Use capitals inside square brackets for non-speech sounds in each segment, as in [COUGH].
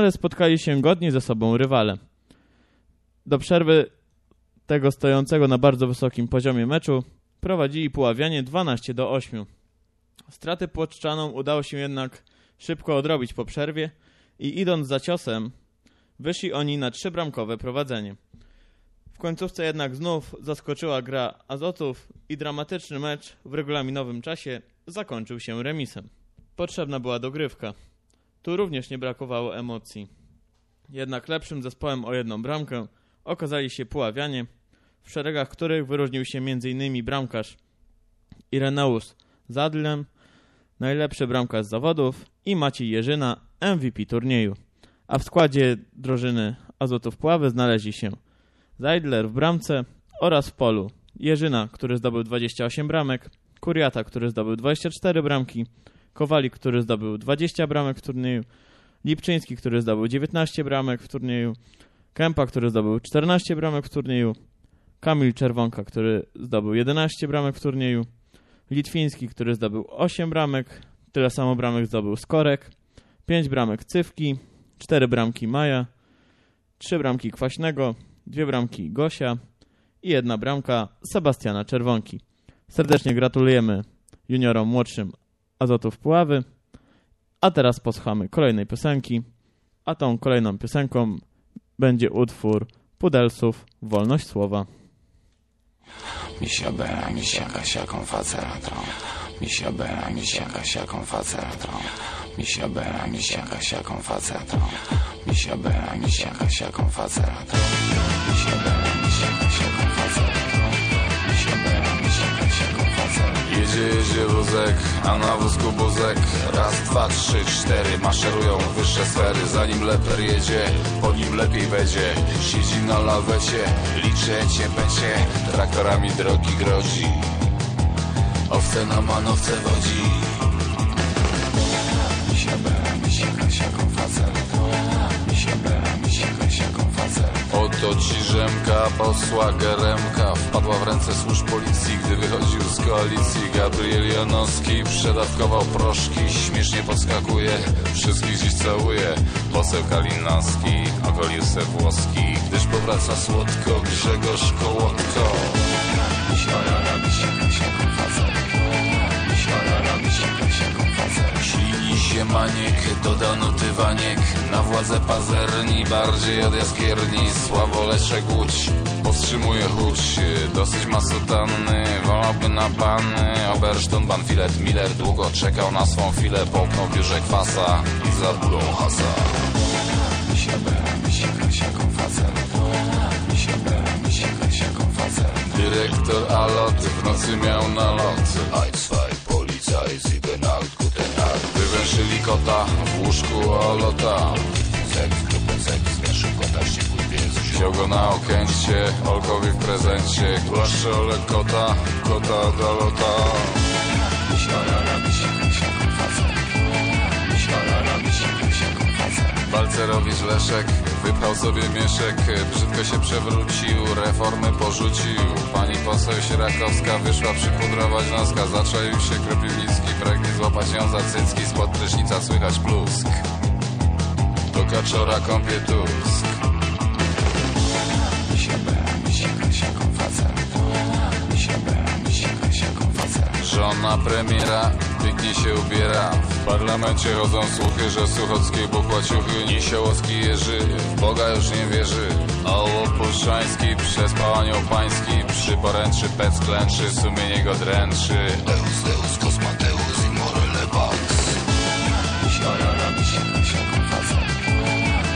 ale spotkali się godni ze sobą rywale. Do przerwy tego stojącego na bardzo wysokim poziomie meczu prowadzili Puławianie 12 do 8. Straty Płoczczanom udało się jednak szybko odrobić po przerwie i idąc za ciosem wyszli oni na trzybramkowe prowadzenie. W końcówce jednak znów zaskoczyła gra Azotów i dramatyczny mecz w regulaminowym czasie zakończył się remisem. Potrzebna była dogrywka. Tu również nie brakowało emocji. Jednak lepszym zespołem o jedną bramkę okazali się Puławianie, w szeregach których wyróżnił się m.in. bramkarz Ireneus Zadlem, najlepszy bramkarz zawodów i Maciej Jerzyna, MVP turnieju. A w składzie drużyny Azotów Puławy znaleźli się Zajdler w bramce oraz w polu Jerzyna, który zdobył 28 bramek, Kuriata, który zdobył 24 bramki, Kowalik, który zdobył 20 bramek w turnieju, Lipczyński, który zdobył 19 bramek w turnieju, Kępa, który zdobył 14 bramek w turnieju, Kamil Czerwonka, który zdobył 11 bramek w turnieju, Litwiński, który zdobył 8 bramek, tyle samo bramek zdobył Skorek, 5 bramek Cywki, 4 bramki Maja, 3 bramki Kwaśnego, 2 bramki Gosia i jedna bramka Sebastiana Czerwonki. Serdecznie gratulujemy juniorom młodszym Azotów Puławy. A teraz posłuchamy kolejnej piosenki, a tą kolejną piosenką będzie utwór Pudelsów Wolność Słowa. Misia bera, misia kasiaką faceratą. Misia bera, misia kasiaką faceratą. Misia bera, misia kasiaką faceratą. Misia bera, misia kasiaką faceratą. Misia bera, misia kasiaką Jedzie, jedzie wózek, a na wózku wózek Raz, dwa, trzy, cztery Maszerują wyższe sfery. Zanim leper jedzie, po nim lepiej będzie. Siedzi na lawecie, liczy będzie. Traktorami drogi grodzi Owce na manowce wodzi. Misia bera, misia kasiaką facel Misia kasiaką Oto ci Rzemka, posła Geremka. Wpadła w ręce służb policji, gdy wychodził z koalicji. Gabriel Janowski przedawkował proszki. Śmiesznie podskakuje, wszystkich dziś całuje. Poseł Kalinowski ogolił se włoski Gdyż powraca słodko Grzegorz Kołotko Się maniek, dodano tywaniek Na władzę pazerni, bardziej od jaskierni. Sławo Leszek Łódź powstrzymuje chuć Dosyć ma sutanny, wolałby na bany. Oberszton, Banfilet, Miller Długo czekał na swą chwilę Połknął biurze kwasa. I za hasa Misia bera, misia kasiaką facel Misia bera, misia kasiaką facel Dyrektor Alot w nocy miał nalot. Ein, zwei, Polizei, sieben, acht, guten Nacht Wywęszyli kota w łóżku Alota Seks, grupę seks, zgaszył kota w ciepłym wiecu Wziął go na okęcie, Olkowi w prezencie. Głaszcze Ole kota, kota kasiaką facel Balcerowicz Leszek wypchał sobie mieszek, brzydko się przewrócił, reformy porzucił. Pani poseł Sierakowska wyszła przypudrować noska, zaczaił się Kropiwnicki, pragnie złapać ją za cycki, spod prysznica słychać plusk. Do kaczora kąpie Tusk. Żona premiera pięknie się ubiera W parlamencie chodzą słuchy, że Suchockiej buchła ciuchy Niesiołowski Jerzy w Boga już nie wierzy. A Łopuszczański przespał anioł pański Przy poręczy pec klęczy, sumienie go dręczy Deus, Deus, Kosmateus i Morele Pax Misiorara, misia kasiaką facel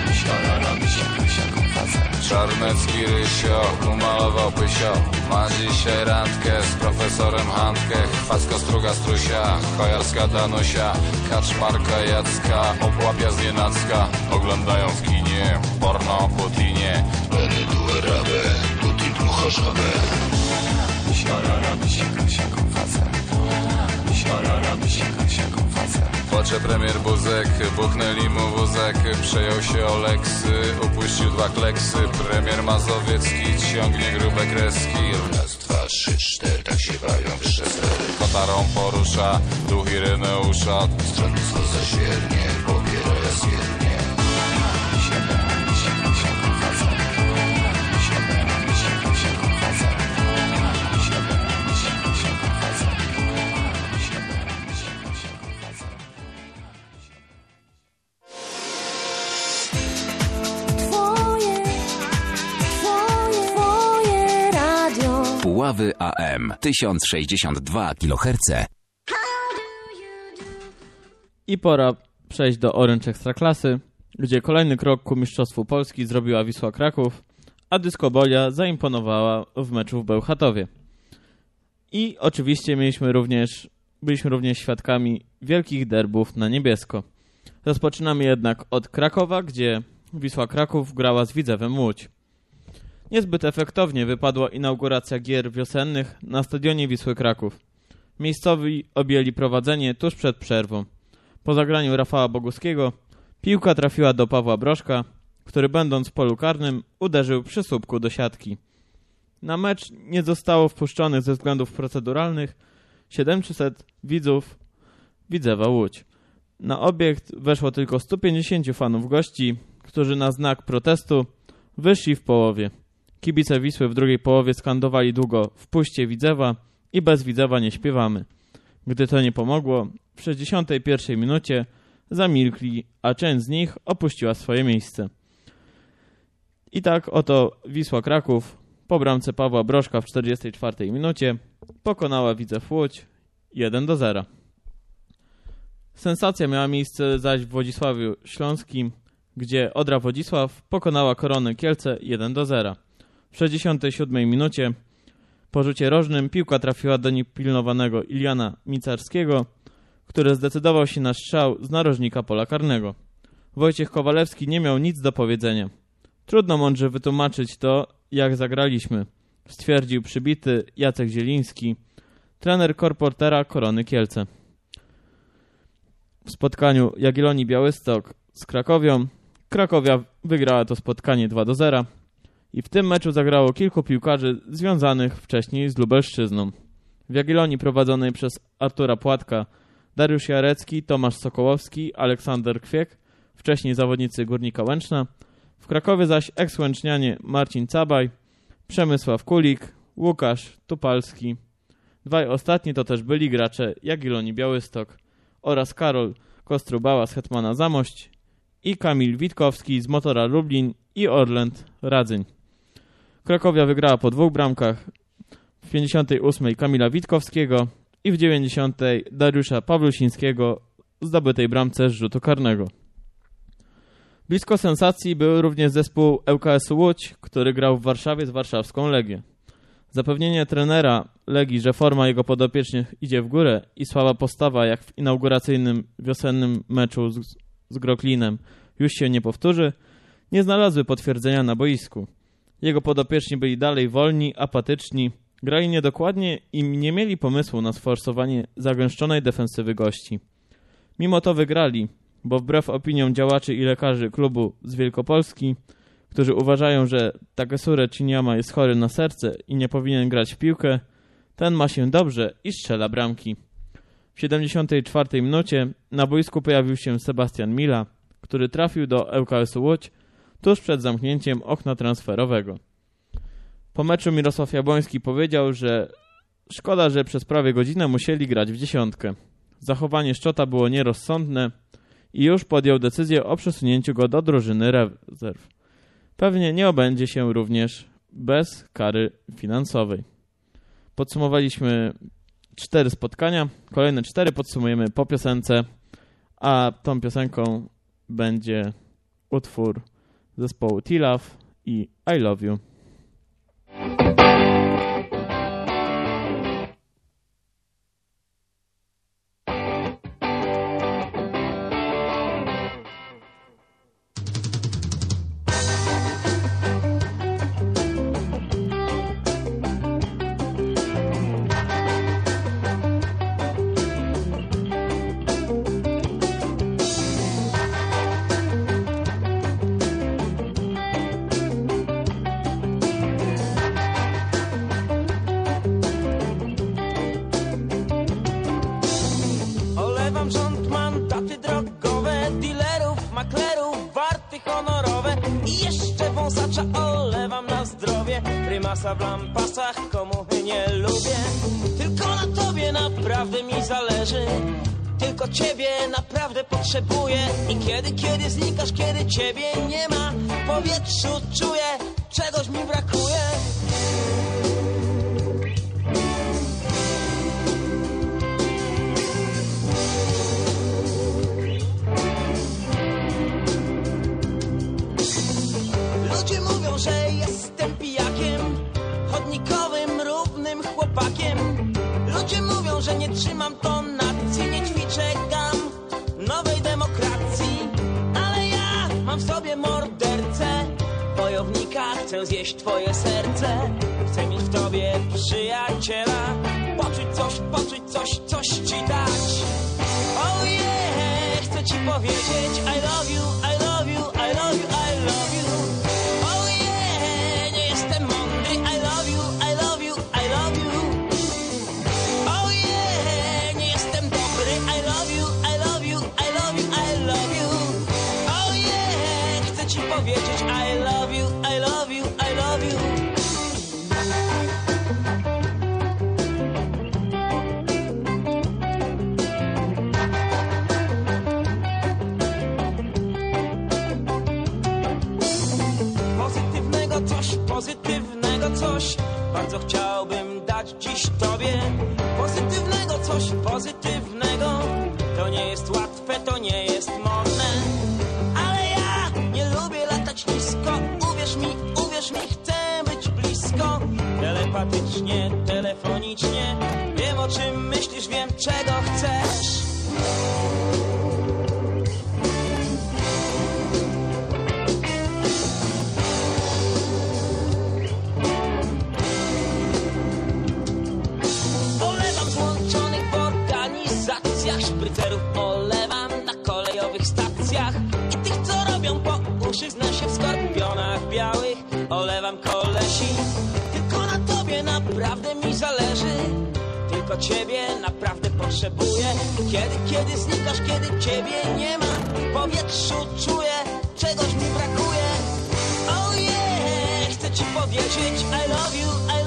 Misiorara, misia kasiaką facel Czarnecki Rysio umalował pysio Ma dzisiaj randkę z profesorem Handkę Chwacko struga strusia, chojarska Danusia. Kaczmarka Jacka, obłapia z nienacka. Oglądają w kinie porno o Putinie Beny duerabe, Putin dmucha żabę Misiorara, misia kasiaką facel Facel Płacze premier Buzek, buchnęli mu wózek Przejął się Oleksy, upuścił dwa kleksy. Premier Mazowiecki ciągnie grube kreski. Raz, dwa, trzy, cztery, tak się bawią wyższe stery Kotarą porusza, duch Ireneusza. Stronnictwo za świernie, pobiera jaskiernie 1062 kHz. I pora przejść do Orange Ekstraklasy, gdzie kolejny krok ku Mistrzostwu Polski zrobiła Wisła Kraków, a Dyskobolia zaimponowała w meczu w Bełchatowie. I oczywiście mieliśmy również, byliśmy również świadkami wielkich derbów na niebiesko. Rozpoczynamy jednak od Krakowa, gdzie Wisła Kraków grała z Widzewem Łódź. Niezbyt efektownie wypadła inauguracja gier wiosennych na stadionie Wisły Kraków. Miejscowi objęli prowadzenie tuż przed przerwą. Po zagraniu Rafała Boguskiego piłka trafiła do Pawła Broszka, który będąc w polu karnym uderzył przy słupku do siatki. Na mecz nie zostało wpuszczonych ze względów proceduralnych 700 widzów Widzewa Łódź. Na obiekt weszło tylko 150 fanów gości, którzy na znak protestu wyszli w połowie. Kibice Wisły w drugiej połowie skandowali długo wpuśćcie Widzewa i bez Widzewa nie śpiewamy. Gdy to nie pomogło, w 61 minucie zamilkli, a część z nich opuściła swoje miejsce. I tak oto Wisła Kraków po bramce Pawła Broszka w 44 minucie pokonała Widzew Łódź 1 do 0. Sensacja miała miejsce zaś w Wodzisławiu Śląskim, gdzie Odra Wodzisław pokonała Koronę Kielce 1 do 0. W 67 minucie po rzucie rożnym piłka trafiła do niepilnowanego Iliana Micarskiego, który zdecydował się na strzał z narożnika pola karnego. Wojciech Kowalewski nie miał nic do powiedzenia. Trudno mądrze wytłumaczyć to, jak zagraliśmy, stwierdził przybity Jacek Zieliński, trener korportera Korony Kielce. W spotkaniu Jagiellonii Białystok z Krakowią Krakowia wygrała to spotkanie 2 do 0 i w tym meczu zagrało kilku piłkarzy związanych wcześniej z Lubelszczyzną. W Jagiellonii prowadzonej przez Artura Płatka, Dariusz Jarecki, Tomasz Sokołowski, Aleksander Kwiek, wcześniej zawodnicy Górnika Łęczna, w Krakowie zaś eks-łęcznianie Marcin Cabaj, Przemysław Kulik, Łukasz Tupalski. Dwaj ostatni to też byli gracze Jagiellonii Białystok oraz Karol Kostrubała z Hetmana Zamość i Kamil Witkowski z Motora Lublin i Orlend Radzyń. Krakowia wygrała po dwóch bramkach w 58 Kamila Witkowskiego i w 90 Dariusza Pawlusińskiego zdobytej bramce z rzutu karnego. Blisko sensacji był również zespół ŁKS Łódź, który grał w Warszawie z warszawską Legię. Zapewnienie trenera Legii, że forma jego podopiecznych idzie w górę i słaba postawa jak w inauguracyjnym wiosennym meczu z, z Groklinem już się nie powtórzy, nie znalazły potwierdzenia na boisku. Jego podopieczni byli dalej wolni, apatyczni, grali niedokładnie i nie mieli pomysłu na sforsowanie zagęszczonej defensywy gości. Mimo to wygrali, bo wbrew opiniom działaczy i lekarzy klubu z Wielkopolski, którzy uważają, że Takesure Chinyama jest chory na serce i nie powinien grać w piłkę, ten ma się dobrze i strzela bramki. W 74 minucie na boisku pojawił się Sebastian Mila, który trafił do ŁKS Łódź tuż przed zamknięciem okna transferowego. Po meczu Mirosław Jabłoński powiedział, że szkoda, że przez prawie godzinę musieli grać w dziesiątkę. Zachowanie Szczota było nierozsądne i już podjął decyzję o przesunięciu go do drużyny rezerw. Pewnie nie obędzie się również bez kary finansowej. Podsumowaliśmy cztery spotkania. Kolejne cztery podsumujemy po piosence, a tą piosenką będzie utwór zespołu T-Love i I Love You. kiedy ciebie nie ma. W powietrzu czuję, czegoś mi brakuje. Ludzie mówią, że jestem pijakiem Chodnikowym, równym chłopakiem. Ludzie mówią, że nie trzymam chcę zjeść twoje serce. Chcę mieć w tobie przyjaciela. Poczuć coś, poczuć coś, coś ci dać. Oh yeah, chcę ci powiedzieć I love you, dziś tobie. Pozytywnego coś, pozytywnego. To nie jest łatwe, to nie jest modne. Ale ja nie lubię latać nisko. Uwierz mi, uwierz mi, chcę być blisko. Telepatycznie, telefonicznie Tylko ciebie naprawdę potrzebuję. Kiedy, kiedy znikasz, kiedy ciebie nie ma W powietrzu czuję, czegoś mi brakuje. Oh yeah, chcę ci powiedzieć I love you, I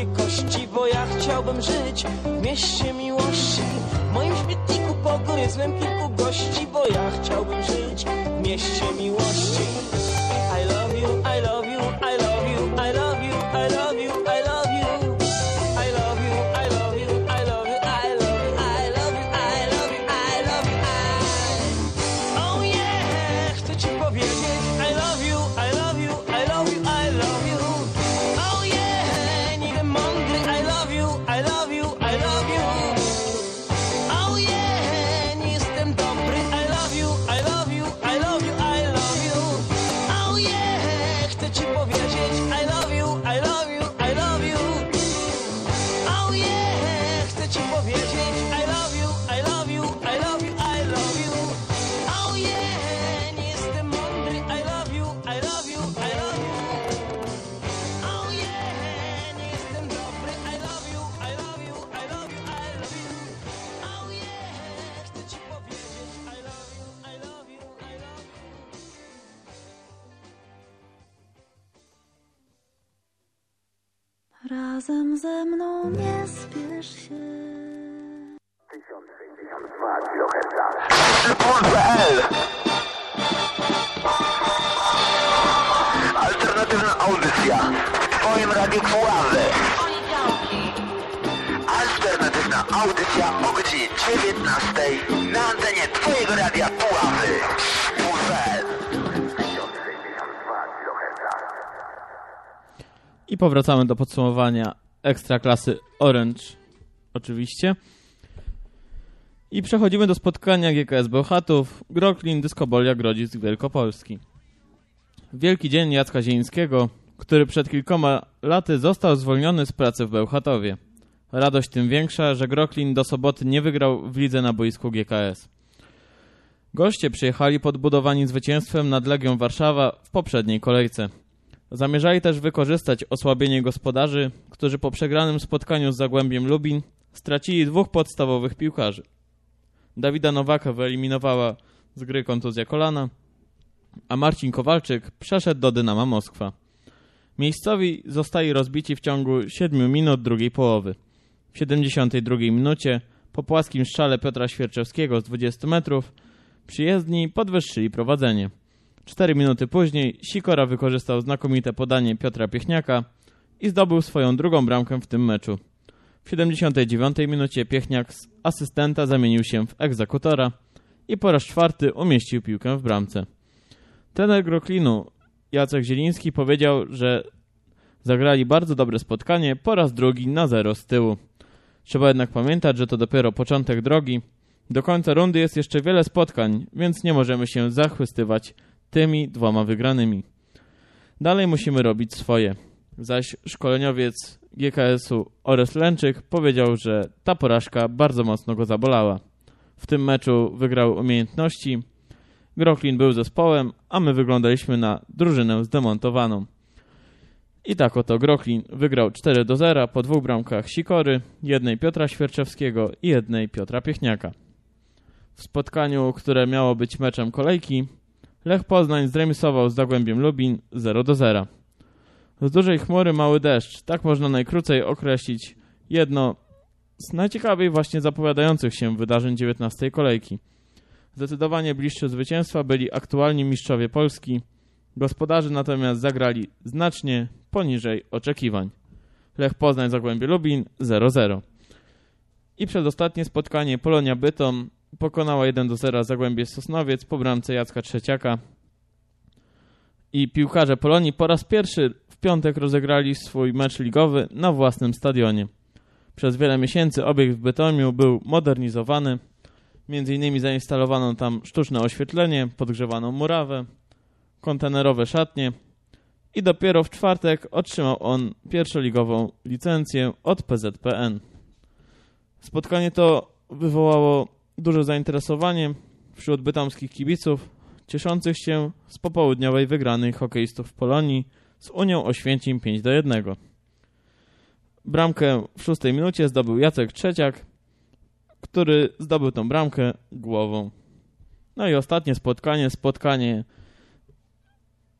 wszystkie kości, bo ja chciałbym żyć w mieście miłości. W moim śmietniku pogryzłem kilku gości, bo ja chciałbym żyć w mieście miłości. Twoim Radiu Puławy. Alternatywna audycja o godzinie 19 na antenie Twojego Radia Puławy. Punkt.pl I powracamy do podsumowania ekstraklasy Orange, oczywiście. I przechodzimy do spotkania GKS Bełchatów, Groklin, Dyskobolia, Grodzisk, Wielkopolski. Wielki dzień Jacka Zielińskiego, który przed kilkoma laty został zwolniony z pracy w Bełchatowie. Radość tym większa, że Groklin do soboty nie wygrał w lidze na boisku GKS. Goście przyjechali podbudowani zwycięstwem nad Legią Warszawa w poprzedniej kolejce. Zamierzali też wykorzystać osłabienie gospodarzy, którzy po przegranym spotkaniu z Zagłębiem Lubin stracili dwóch podstawowych piłkarzy. Dawida Nowaka wyeliminowała z gry kontuzja kolana, a Marcin Kowalczyk przeszedł do Dynama Moskwa. Miejscowi zostali rozbici w ciągu 7 minut drugiej połowy. W 72 minucie Po płaskim strzale Piotra Świerczewskiego z 20 metrów przyjezdni podwyższyli prowadzenie. Cztery minuty później Sikora wykorzystał znakomite podanie Piotra Piechniaka i zdobył swoją drugą bramkę w tym meczu. W 79 minucie Piechniak z asystenta zamienił się w egzekutora i po raz czwarty umieścił piłkę w bramce. Trener Groklinu Jacek Zieliński powiedział, że zagrali bardzo dobre spotkanie po raz drugi na zero z tyłu. Trzeba jednak pamiętać, że to dopiero początek drogi. Do końca rundy jest jeszcze wiele spotkań, więc nie możemy się zachwystywać tymi dwoma wygranymi. Dalej musimy robić swoje. Zaś szkoleniowiec GKS-u Ores Lęczyk powiedział, że ta porażka bardzo mocno go zabolała. W tym meczu wygrał umiejętności, Groklin był zespołem, a my wyglądaliśmy na drużynę zdemontowaną. I tak oto Groklin wygrał 4 do 0 po dwóch bramkach Sikory, jednej Piotra Świerczewskiego i jednej Piotra Piechniaka. W spotkaniu, które miało być meczem kolejki, Lech Poznań zremisował z Zagłębiem Lubin 0 do 0. Z dużej chmury mały deszcz, tak można najkrócej określić jedno z najciekawiej właśnie zapowiadających się wydarzeń 19 kolejki. Zdecydowanie bliższy zwycięstwa byli aktualni mistrzowie Polski, gospodarze natomiast zagrali znacznie poniżej oczekiwań. Lech Poznań Zagłębie Lubin 0-0. I przedostatnie spotkanie Polonia Bytom pokonała 1 do 0 Zagłębie Sosnowiec po bramce Jacka Trzeciaka. I piłkarze Polonii po raz pierwszy w piątek rozegrali swój mecz ligowy na własnym stadionie. Przez wiele miesięcy obiekt w Bytomiu był modernizowany. Między innymi zainstalowano tam sztuczne oświetlenie, podgrzewaną murawę, kontenerowe szatnie i dopiero w czwartek otrzymał on pierwszoligową licencję od PZPN. Spotkanie to wywołało duże zainteresowanie wśród bytomskich kibiców, cieszących się z popołudniowej wygranej hokeistów w Polonii z Unią Oświęcim 5 do 1. Bramkę w szóstej minucie zdobył Jacek Trzeciak, który zdobył tą bramkę głową. No i ostatnie spotkanie, spotkanie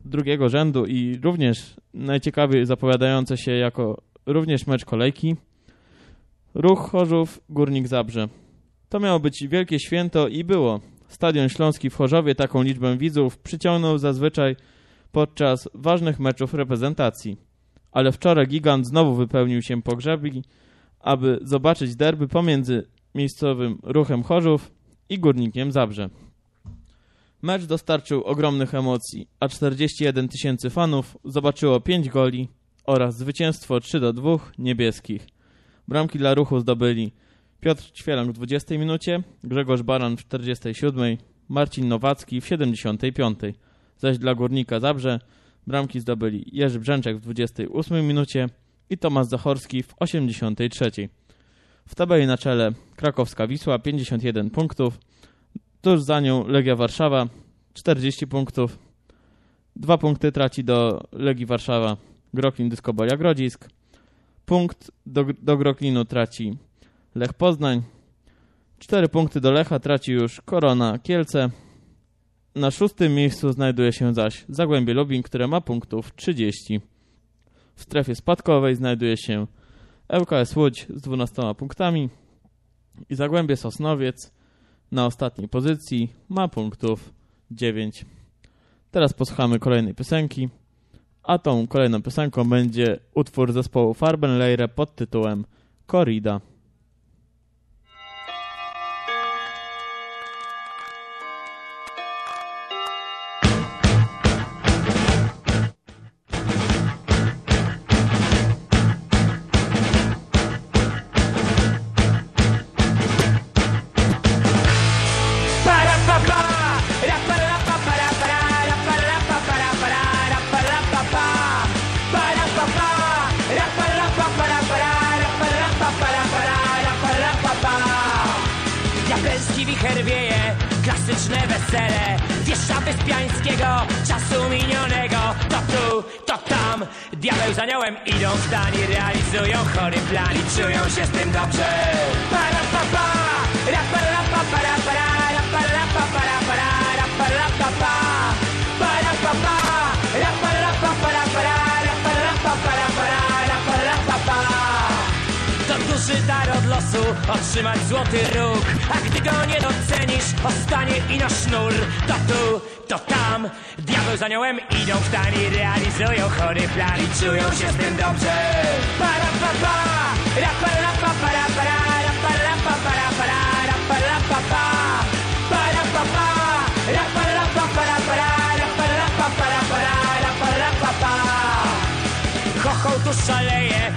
drugiego rzędu i również najciekawiej zapowiadające się jako również mecz kolejki. Ruch Chorzów, Górnik Zabrze. To miało być wielkie święto i było. Stadion Śląski w Chorzowie taką liczbę widzów przyciągnął zazwyczaj podczas ważnych meczów reprezentacji. Ale wczoraj gigant znowu wypełnił się pogrzebi, aby zobaczyć derby pomiędzy miejscowym ruchem Chorzów i Górnikiem Zabrze. Mecz dostarczył ogromnych emocji, a 41 tysięcy fanów zobaczyło 5 goli oraz zwycięstwo 3 do 2 niebieskich. Bramki dla ruchu zdobyli Piotr Ćwielank w 20 minucie, Grzegorz Baran w 47, Marcin Nowacki w 75, zaś dla Górnika Zabrze bramki zdobyli Jerzy Brzęczek w 28 minucie i Tomasz Zachorski w 83. W tabeli na czele krakowska Wisła 51 punktów, tuż za nią Legia Warszawa 40 punktów, dwa punkty traci do Legii Warszawa Groklin Dyskobolia Grodzisk, punkt do, do Groklinu traci Lech Poznań, cztery punkty do Lecha traci już Korona Kielce, na szóstym miejscu znajduje się zaś Zagłębie Lubin, które ma punktów 30. W strefie spadkowej znajduje się ŁKS Łódź z 12 punktami i Zagłębie Sosnowiec na ostatniej pozycji ma punktów 9. Teraz posłuchamy kolejnej piosenki, a tą kolejną piosenką będzie utwór zespołu Farbenleire pod tytułem Corrida. Otrzymać złoty róg A gdy go nie docenisz, ostanie ino sznur To tu, to tam, diabeł z aniołem idą w tani Realizują chory plan i czują się z tym dobrze Para pa pa, ra pa ra pa pa ra pa ra, ra pa ra pa pa ra pa pa ra pa pa Para pa pa, ra pa ra pa pa ra pa ra, ra pa ra pa pa ra pa pa Chochoł tu szaleje,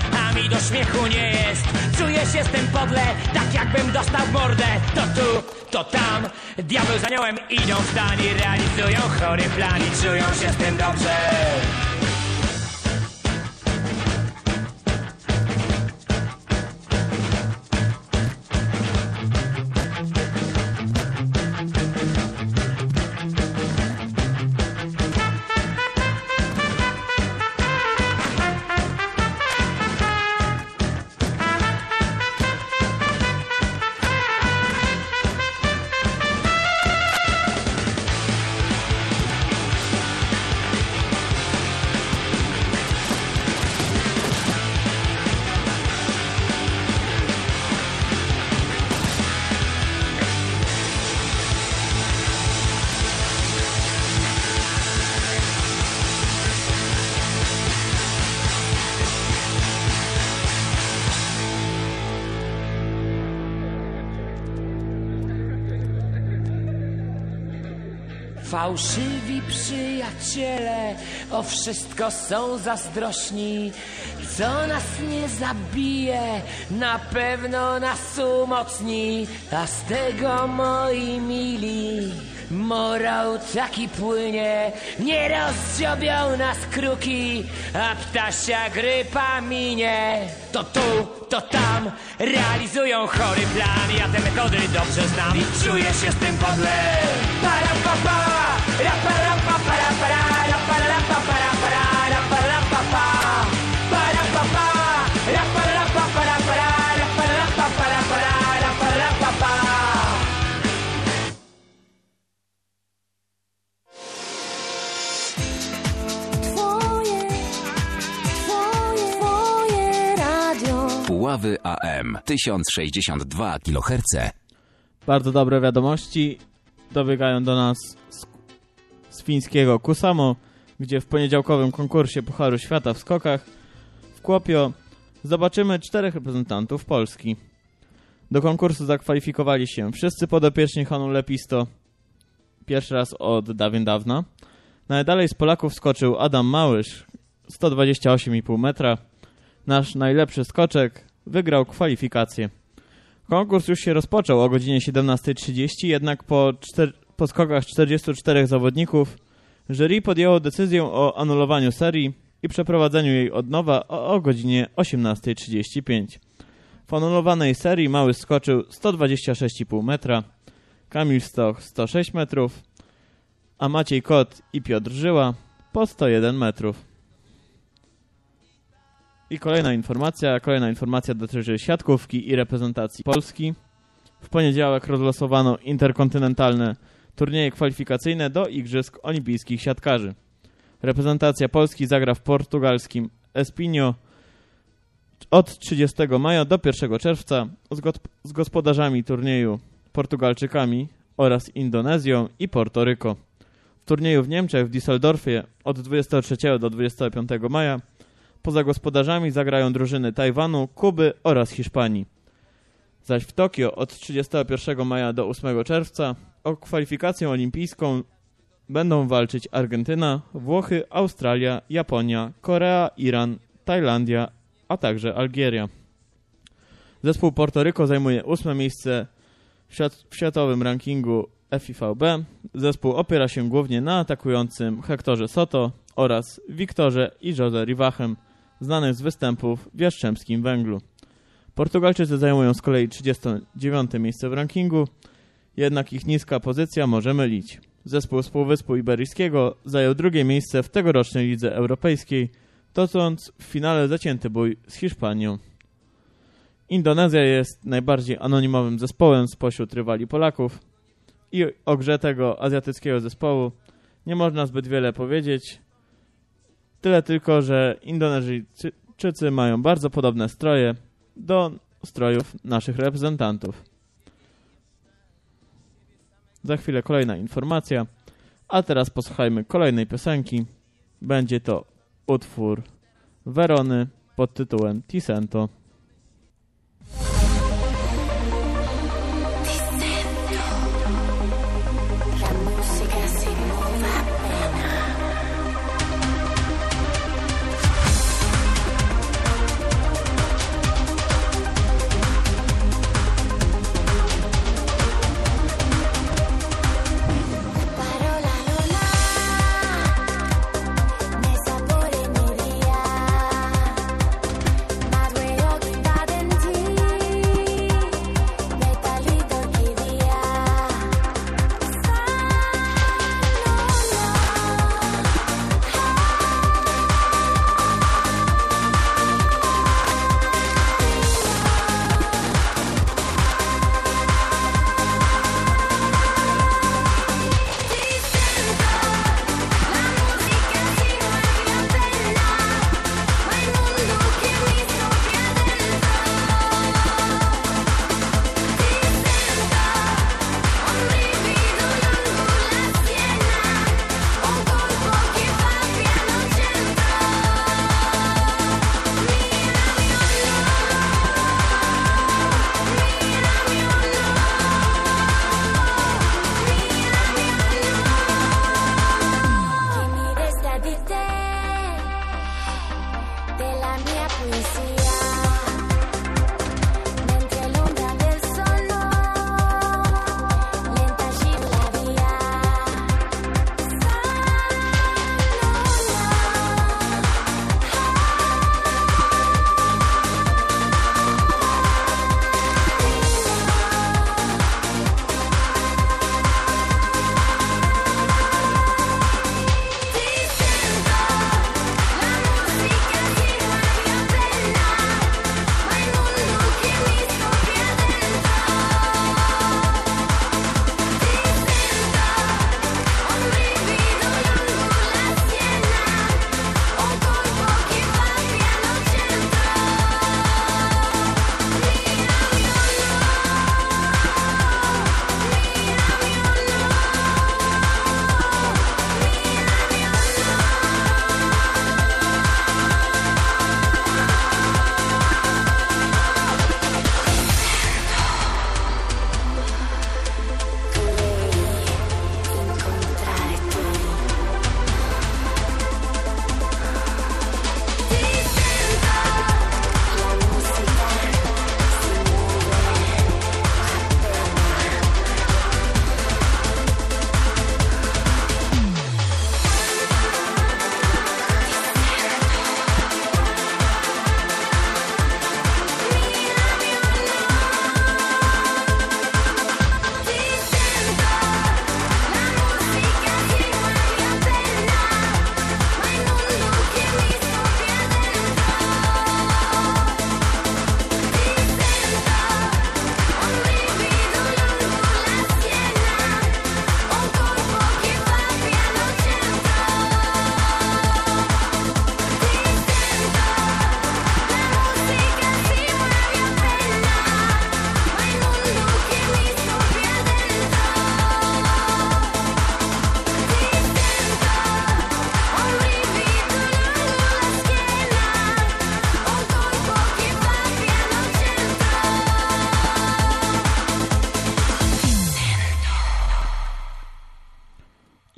do śmiechu nie jest. Czuję się z tym podle, tak jakbym dostał mordę. To tu, to tam, diabeł z aniołem idą w stan i realizują chory plan I czują się z tym dobrze Fałszywi przyjaciele o wszystko są zazdrośni. Co nas nie zabije, na pewno nas umocni. A z tego moi mili, morał taki płynie. Nie rozdziobią nas kruki, a ptasia grypa minie. To tu, to tam, realizują chory plan. Ja te metody dobrze znam i czuję się z tym podle. Para pa pa, ra pa ra pa pa ra Puławy AM 1062 kHz. Bardzo dobre wiadomości dobiegają do nas z, z fińskiego Kusamo, gdzie w poniedziałkowym konkursie Pucharu Świata w skokach w Kłopio zobaczymy czterech reprezentantów Polski. Do konkursu zakwalifikowali się wszyscy podopieczni Honu Lepisto pierwszy raz od dawien dawna. Najdalej z Polaków skoczył Adam Małysz 128,5 metra. Nasz najlepszy skoczek wygrał kwalifikację. Konkurs już się rozpoczął o godzinie 17.30, jednak po, po skokach 44 zawodników jury podjęło decyzję o anulowaniu serii i przeprowadzeniu jej od nowa o, o godzinie 18.35. W anulowanej serii Mały skoczył 126,5 metra, Kamil Stoch 106 metrów, a Maciej Kot i Piotr Żyła po 101 metrów. I kolejna informacja, kolejna informacja dotyczy siatkówki i reprezentacji Polski. W poniedziałek rozlosowano interkontynentalne turnieje kwalifikacyjne do Igrzysk Olimpijskich Siatkarzy. Reprezentacja Polski zagra w portugalskim Espinho od 30 maja do 1 czerwca z, go- z gospodarzami turnieju Portugalczykami oraz Indonezją i Portoryko. W turnieju w Niemczech w Düsseldorfie od 23 do 25 maja Poza gospodarzami zagrają drużyny Tajwanu, Kuby oraz Hiszpanii. Zaś w Tokio od 31 maja do 8 czerwca o kwalifikację olimpijską będą walczyć Argentyna, Włochy, Australia, Japonia, Korea, Iran, Tajlandia, a także Algieria. Zespół Portoryko zajmuje ósme miejsce w, świat w światowym rankingu FIVB. Zespół opiera się głównie na atakującym Hektorze Soto oraz Wiktorze i Jose Rivachem, znanych z występów w Jastrzębskim Węglu. Portugalczycy zajmują z kolei 39 miejsce w rankingu, jednak ich niska pozycja może mylić. Zespół z Półwyspu Iberyjskiego zajął drugie miejsce w tegorocznej Lidze Europejskiej, tocząc w finale zacięty bój z Hiszpanią. Indonezja jest najbardziej anonimowym zespołem spośród rywali Polaków i o grze tego azjatyckiego zespołu nie można zbyt wiele powiedzieć. Tyle tylko, że Indonezyjczycy mają bardzo podobne stroje do strojów naszych reprezentantów. Za chwilę kolejna informacja, a teraz posłuchajmy kolejnej piosenki. Będzie to utwór Werony pod tytułem Tisento.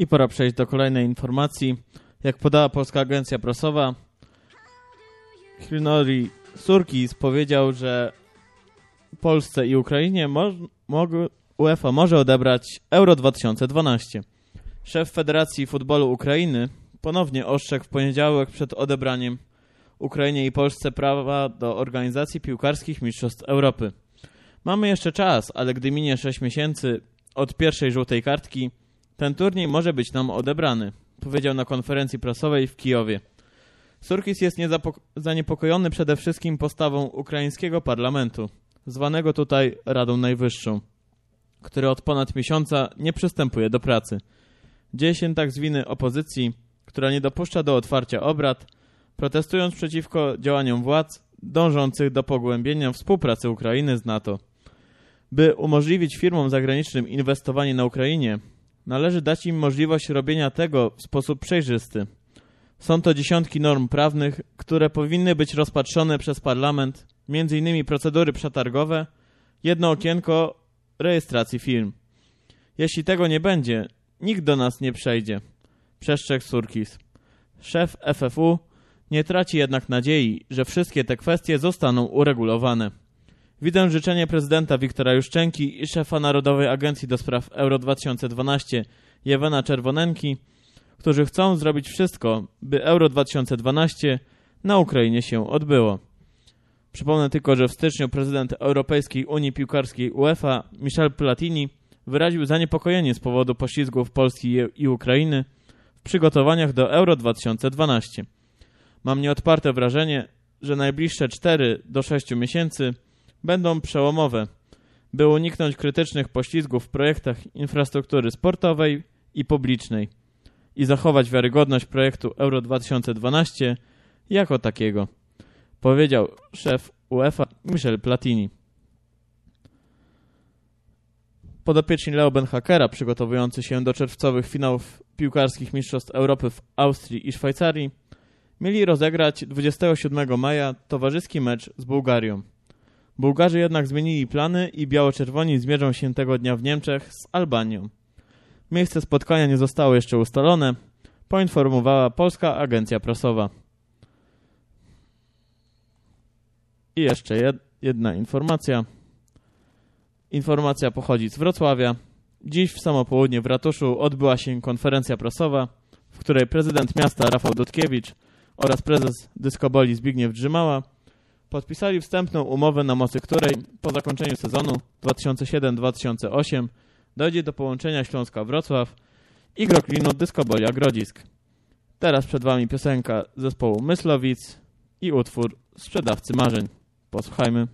I pora przejść do kolejnej informacji. Jak podała polska agencja prasowa, Hrinori Surkis powiedział, że Polsce i Ukrainie UEFA może odebrać Euro 2012. Szef Federacji Futbolu Ukrainy ponownie ostrzegł w poniedziałek przed odebraniem Ukrainie i Polsce prawa do organizacji piłkarskich Mistrzostw Europy. Mamy jeszcze czas, ale gdy minie 6 miesięcy od pierwszej żółtej kartki, ten turniej może być nam odebrany, powiedział na konferencji prasowej w Kijowie. Surkis jest zaniepokojony przede wszystkim postawą ukraińskiego parlamentu, zwanego tutaj Radą Najwyższą, który od ponad miesiąca nie przystępuje do pracy. Dzieje się tak z winy opozycji, która nie dopuszcza do otwarcia obrad, protestując przeciwko działaniom władz dążących do pogłębienia współpracy Ukrainy z NATO. By umożliwić firmom zagranicznym inwestowanie na Ukrainie, należy dać im możliwość robienia tego w sposób przejrzysty. Są to dziesiątki norm prawnych, które powinny być rozpatrzone przez parlament, m.in. procedury przetargowe, jedno okienko rejestracji firm. Jeśli tego nie będzie, nikt do nas nie przejdzie. Przestrzegł Surkis. Szef FFU nie traci jednak nadziei, że wszystkie te kwestie zostaną uregulowane. Widzę życzenie prezydenta Wiktora Juszczenki i szefa Narodowej Agencji do Spraw Euro 2012 Jewena Czerwonenki, którzy chcą zrobić wszystko, by Euro 2012 na Ukrainie się odbyło. Przypomnę tylko, że w styczniu prezydent Europejskiej Unii Piłkarskiej UEFA Michel Platini wyraził zaniepokojenie z powodu poślizgów Polski i Ukrainy w przygotowaniach do Euro 2012. Mam nieodparte wrażenie, że najbliższe 4 do 6 miesięcy będą przełomowe, by uniknąć krytycznych poślizgów w projektach infrastruktury sportowej i publicznej i zachować wiarygodność projektu Euro 2012 jako takiego, powiedział szef UEFA Michel Platini. Podopieczni Leo Benhakera, przygotowujący się do czerwcowych finałów piłkarskich Mistrzostw Europy w Austrii i Szwajcarii, mieli rozegrać 27 maja towarzyski mecz z Bułgarią. Bułgarzy jednak zmienili plany i biało-czerwoni zmierzą się tego dnia w Niemczech z Albanią. Miejsce spotkania nie zostało jeszcze ustalone, poinformowała Polska Agencja Prasowa. I jeszcze jed jedna informacja. Informacja pochodzi z Wrocławia. Dziś w samo południe w ratuszu odbyła się konferencja prasowa, w której prezydent miasta Rafał Dudkiewicz oraz prezes Dyskoboli Zbigniew Drzymała podpisali wstępną umowę, na mocy której po zakończeniu sezonu 2007-2008 dojdzie do połączenia Śląska-Wrocław i Groklinu Dyskobolia Grodzisk. Teraz przed Wami piosenka zespołu Myslowic i utwór Sprzedawcy Marzeń. Posłuchajmy.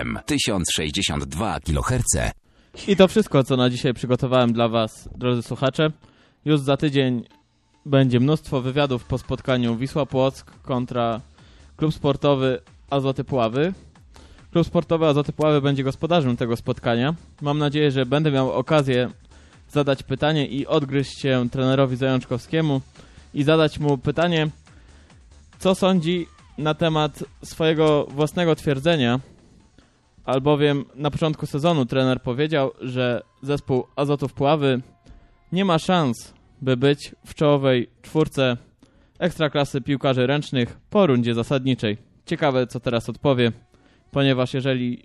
AM 1062 kHz. I to wszystko, co na dzisiaj przygotowałem dla Was, drodzy słuchacze. Już za tydzień będzie mnóstwo wywiadów po spotkaniu Wisła Płock kontra klub sportowy Azoty Puławy. Klub sportowy Azoty Puławy będzie gospodarzem tego spotkania. Mam nadzieję, że będę miał okazję zadać pytanie i odgryźć się trenerowi Zajączkowskiemu i zadać mu pytanie, co sądzi na temat swojego własnego twierdzenia, albowiem na początku sezonu trener powiedział, że zespół Azotów Puławy nie ma szans, by być w czołowej czwórce ekstraklasy piłkarzy ręcznych po rundzie zasadniczej. Ciekawe, co teraz odpowie, ponieważ jeżeli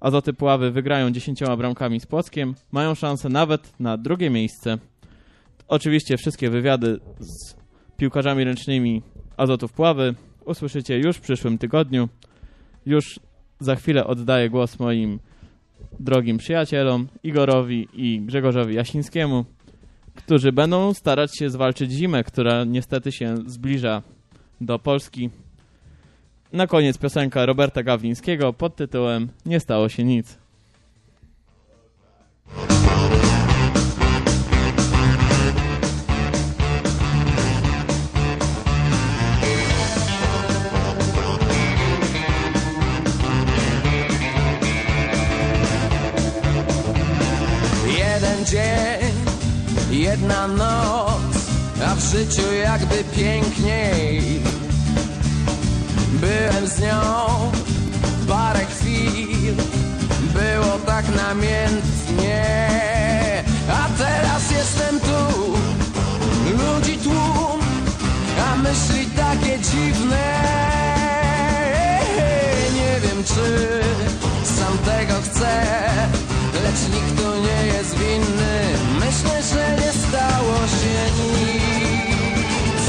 Azoty Puławy wygrają 10 bramkami z Płockiem, mają szansę nawet na drugie miejsce. Oczywiście wszystkie wywiady z piłkarzami ręcznymi Azotów Puławy usłyszycie już w przyszłym tygodniu. Już za chwilę oddaję głos moim drogim przyjacielom Igorowi i Grzegorzowi Jasińskiemu, którzy będą starać się zwalczyć zimę, która niestety się zbliża do Polski. Na koniec piosenka Roberta Gawlińskiego pod tytułem Nie stało się nic. Dzień, jedna noc, a w życiu jakby piękniej. Byłem z nią parę chwil, było tak namiętnie. A teraz jestem tu, ludzi tłum, a myśli takie dziwne. Nie wiem czy sam tego chcę, lecz nikt nie jest winny. Myślę, że nie stało się nic.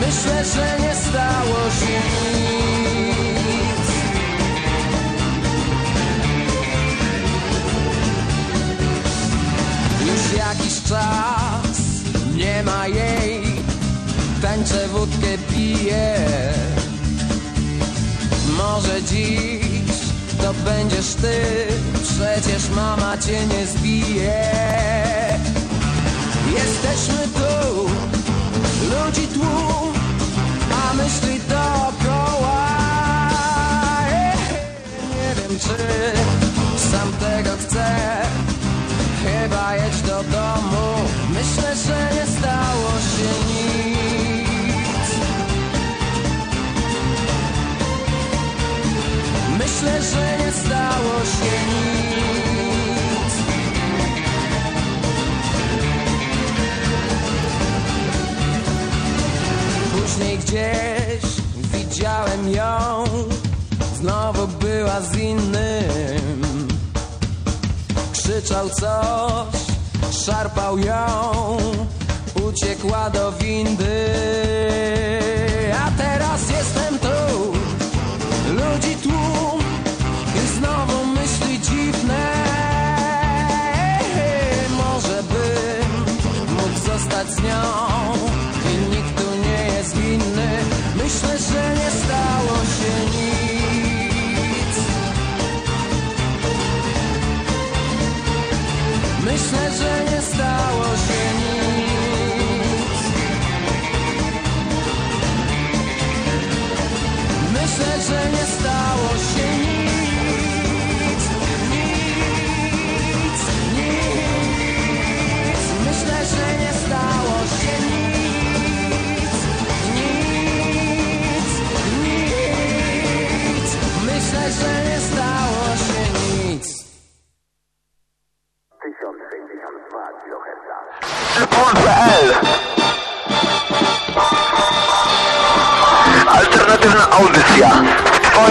Myślę, że nie stało się nic. Już jakiś czas nie ma jej, tańczę wódkę piję. Może dziś to będziesz ty, przecież mama cię nie zbije. Jesteśmy tu, gdzieś widziałem ją, znowu była z innym. Krzyczał coś, szarpał ją, uciekła do windy. Że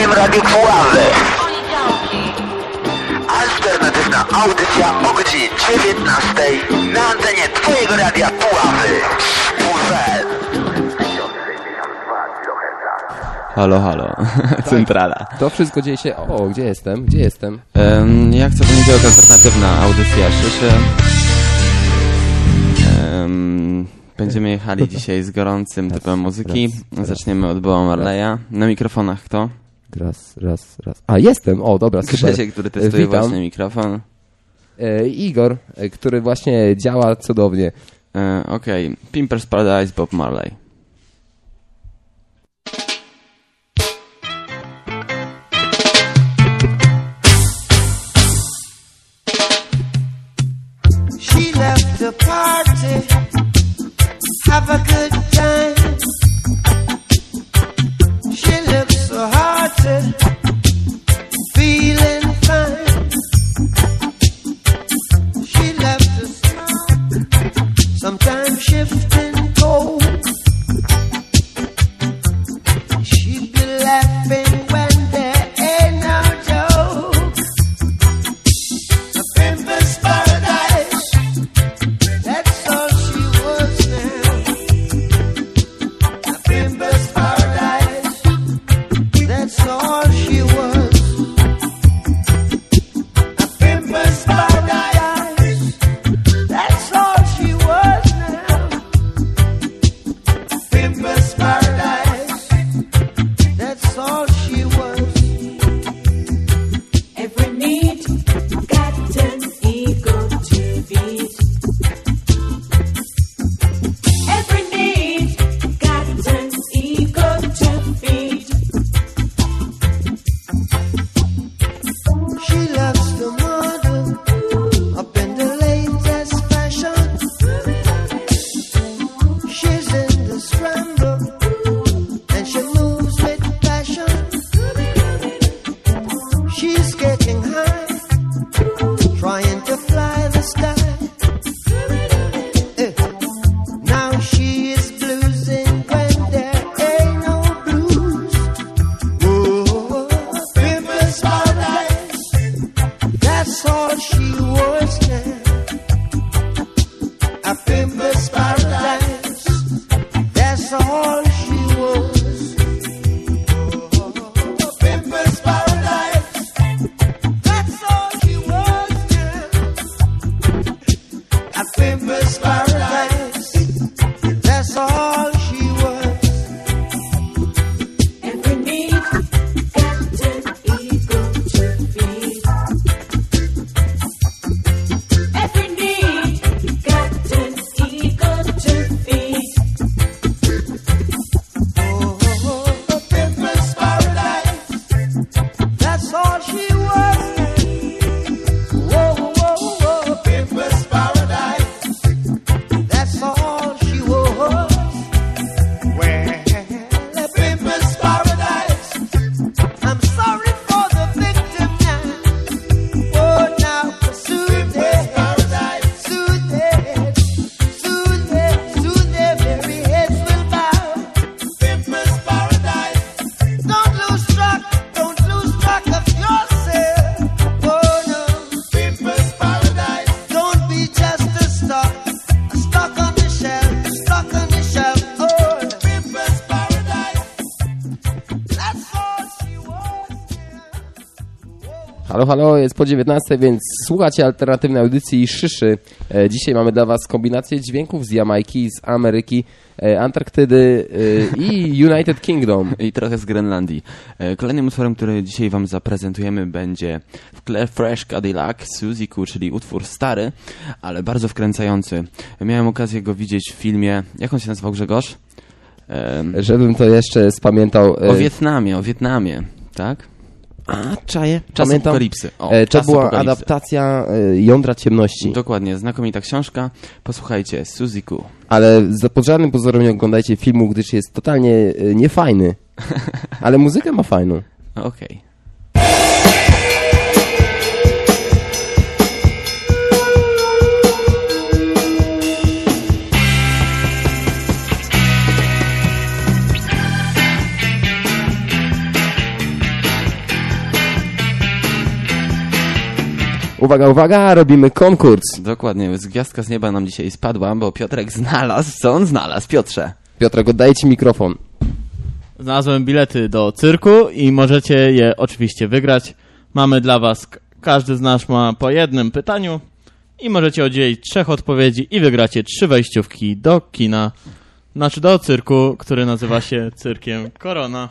Twoim radiu Puławy. Alternatywna audycja o godzinie 19 na antenie Twojego radia Puławy. Pól.pl 1062 kHz. Halo, halo. Centrala. To wszystko dzieje się... O, gdzie jestem? Gdzie jestem? Um, jak co poniedziałek alternatywna audycja Szyszy. Um, Będziemy jechali [LAUGHS] dzisiaj z gorącym typem muzyki. Zaczniemy od Boa Marleya. Na mikrofonach kto? Raz, raz, raz. A, jestem! O, dobra, super. Grzesiek, który testuje Witam. właśnie mikrofon. E, Igor, e, który właśnie działa cudownie. E, Okej, Pimpers Paradise, Bob Marley. saw she was Halo, halo, jest po 19, więc słuchacie alternatywnej audycji Szyszy. E, dzisiaj mamy dla Was kombinację dźwięków z Jamajki, z Ameryki, e, Antarktydy e, i [LAUGHS] United Kingdom. I trochę z Grenlandii. E, Kolejnym utworem, który dzisiaj wam zaprezentujemy będzie Fresh Cadillac Suziku, czyli utwór stary, ale bardzo wkręcający. Miałem okazję go widzieć w filmie, jak on się nazywał Grzegorz? Em, Żebym to jeszcze spamiętał. e, O Wietnamie, o Wietnamie, tak? A, czaję. Czas Pamiętam. apokalipsy. O, E, to czas była apokalipsy. adaptacja e, Jądra Ciemności. Dokładnie, znakomita książka. Posłuchajcie, Suziku. Ale za pod żadnym pozorem nie oglądajcie filmu, gdyż jest totalnie e, niefajny. [LAUGHS] Ale muzykę ma fajną. Okej. Uwaga, uwaga, robimy konkurs. Dokładnie, z gwiazdka z nieba nam dzisiaj spadła, bo Piotrek znalazł, co on znalazł, Piotrze? Piotrek, oddaję ci mikrofon. Znalazłem bilety do cyrku i możecie je oczywiście wygrać. Mamy dla was, każdy z nas ma po jednym pytaniu i możecie udzielić trzech odpowiedzi i wygracie trzy wejściówki do kina, znaczy do cyrku, który nazywa się Cyrkiem Korona.